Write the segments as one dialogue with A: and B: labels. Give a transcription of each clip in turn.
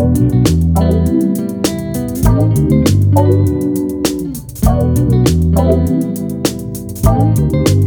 A: Thank you.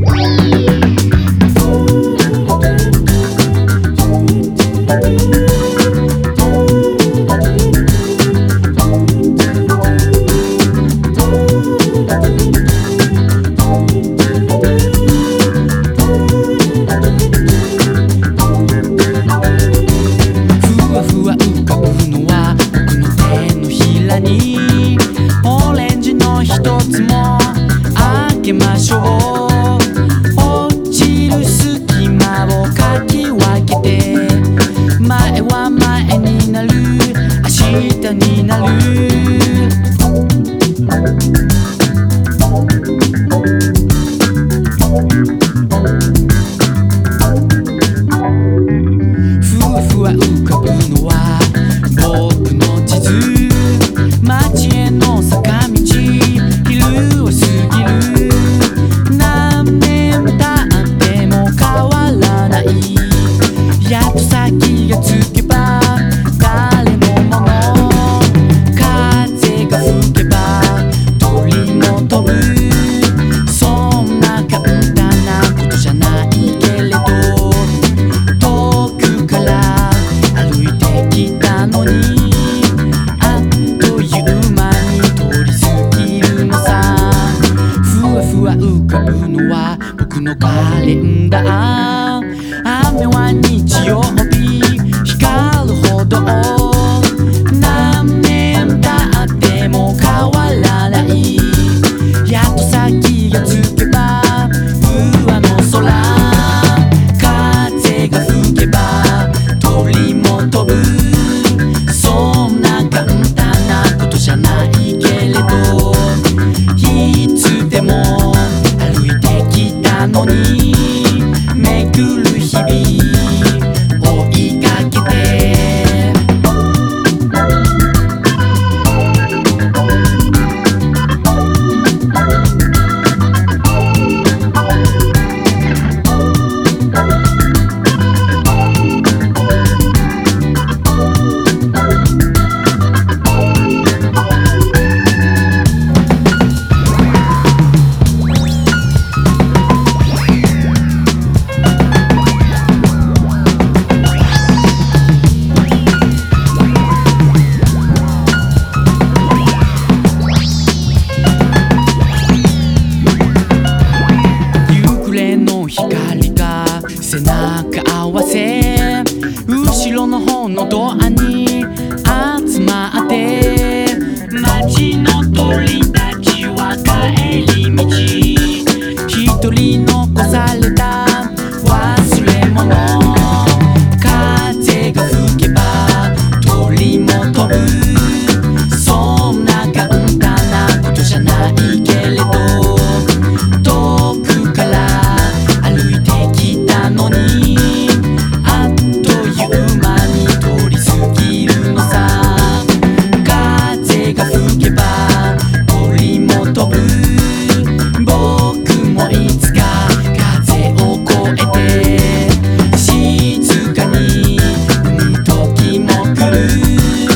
A: the eye. you